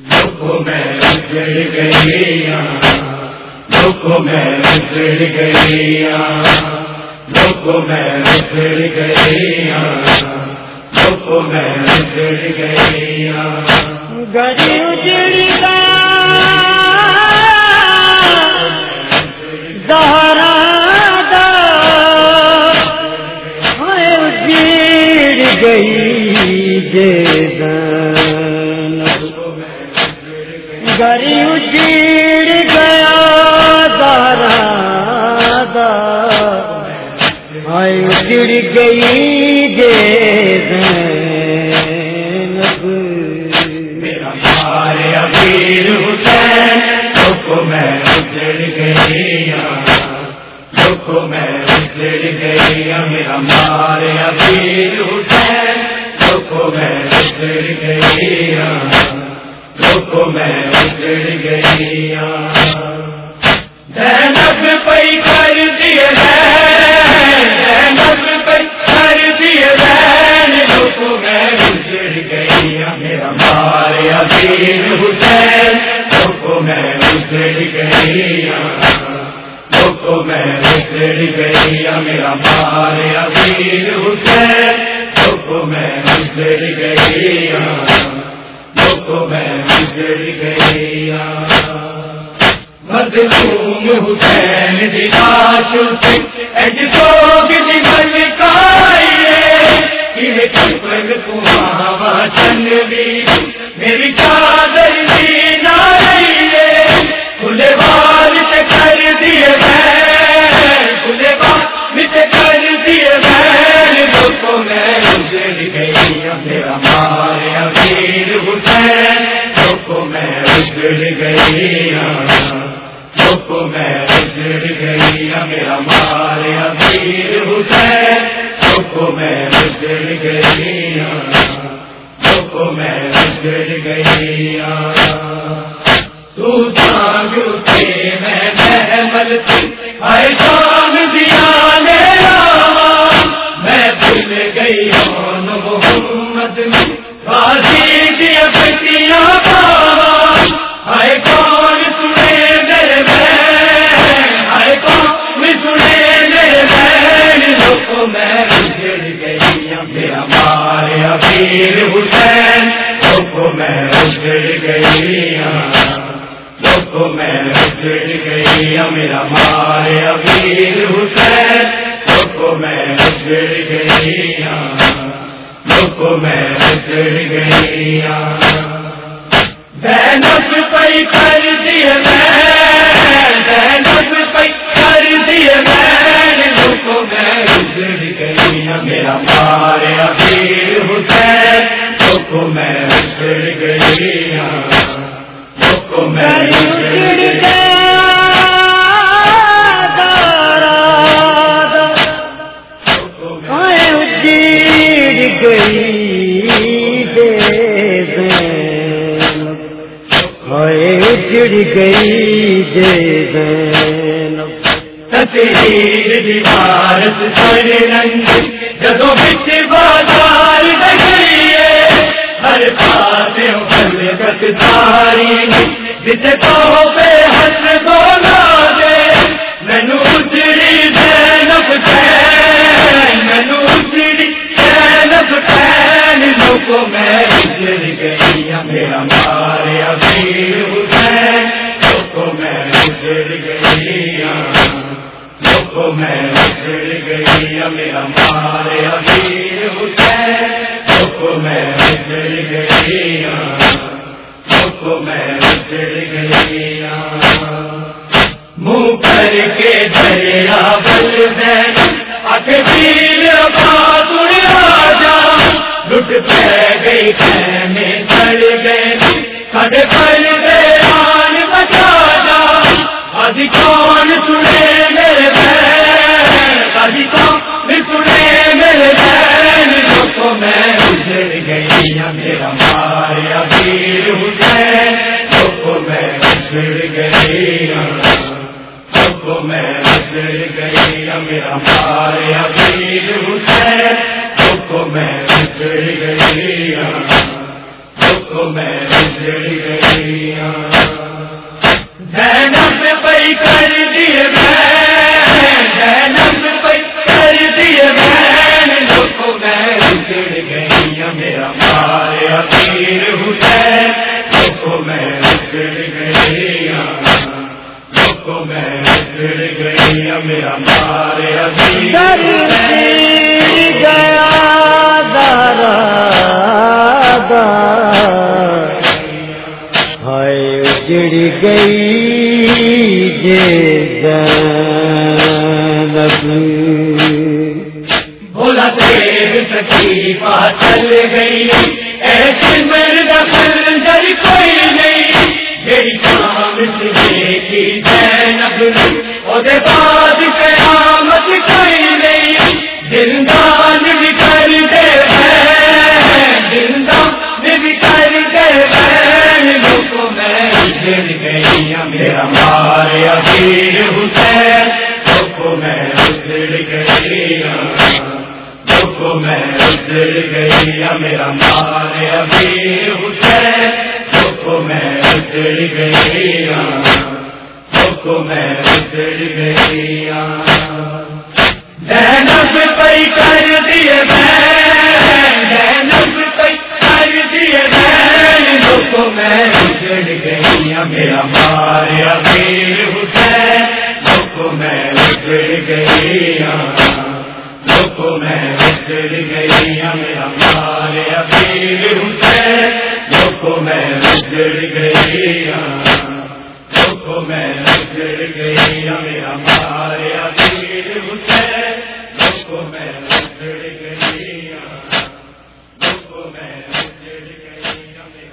میں بچڑ گئی دکھ میں بچڑ گئی دکھ میں بچڑ گئی دکھ میں بچڑ گئی گری اجڑی گا دہرا دا اجڑ گئی جے گری اجڑ گیا دہرا دا اجڑ گئی جے زینب۔ میرا حسین میں گئی دکھ میں بچڑ گئی میرا مارے ابیر حسین، دکھ میں بچڑ گئی دکھ میں بچڑ زینب پئی کر دیے زینب پئی کر دیے زین میں بچڑ گئی میرا مارے ابیر حسین میں میں میرا حسین میں گئی دکھ میں بچڑ گئی مظلوم حسین چنوی میری چادر کھلے بال سے کر دیے میں کھلے بال سے کر دیے میں میں گزر گئی میرا مارے امیر حسین۔ میں بگڑ گئی دکھ میں بگڑ گئی میرا مارے امیر حسین دکھ میں بگڑ گئی دکھ میں بگڑ گئی تو جانگ مارے ابیر حسین لوگ میں بجڑ گئی ہاں، لوگ میں بجڑ گئی ہاں، میرا مارے ابیر حسین لوگ میں بجڑ گئی ہاں، لوگ میں بجڑ گئی زینب پئی کر دیے زینب جے زینب تصویر دیوارت سر رنگ جدو بچ بازار ہر پاس تاری تو دے اجڑی زینب اجڑی زینب لوگوں میں اجڑ گئی میرا مارے ابیر حسین۔ لوگوں میں اجڑ گئی لوگوں میں بچڑ گئی میرا مارے ابیر حسین۔ لوگوں میں کو میں بچڑ گیا منہ کر کے دریا بل دین اک بہادر راجا لٹ پہ گئی میں چڑھ گئے۔ کھڑے پڑ میں گزر گئی میرا مارے ابیر حسین لوگوں میں گزر گئی کو میں اجڑ گئی زینب پہ کر دیے بہن، زینب پہ کر دیے بہن کو میں اجڑ گئی میرا مارے اخیر حسین کو میں اجڑ گئی کو میں اجڑ گئی میرا مارے گیا دارا ہائے اجڑ گئی جے بولا تیر تکلیفا چل گئی ایسی مرد کوئی نہیں۔ گئی میرا حسین لوگوں میں اجڑ گئی کو میں اجڑ گئی میرا مارے ابیر حسین کو میں اجڑ گئی کو میں اجڑ گئی زینب پہ کر دیے زینب پہ کر دیے میں اجڑ گئی میرا بگڑ گئی ہاں، کو میں بگڑ گئی ہاں، ہاں، میرا مارے ابیر حسین کو میں بگڑ گئی کو میں بگڑ گئی میرا مارے ابیر حسین۔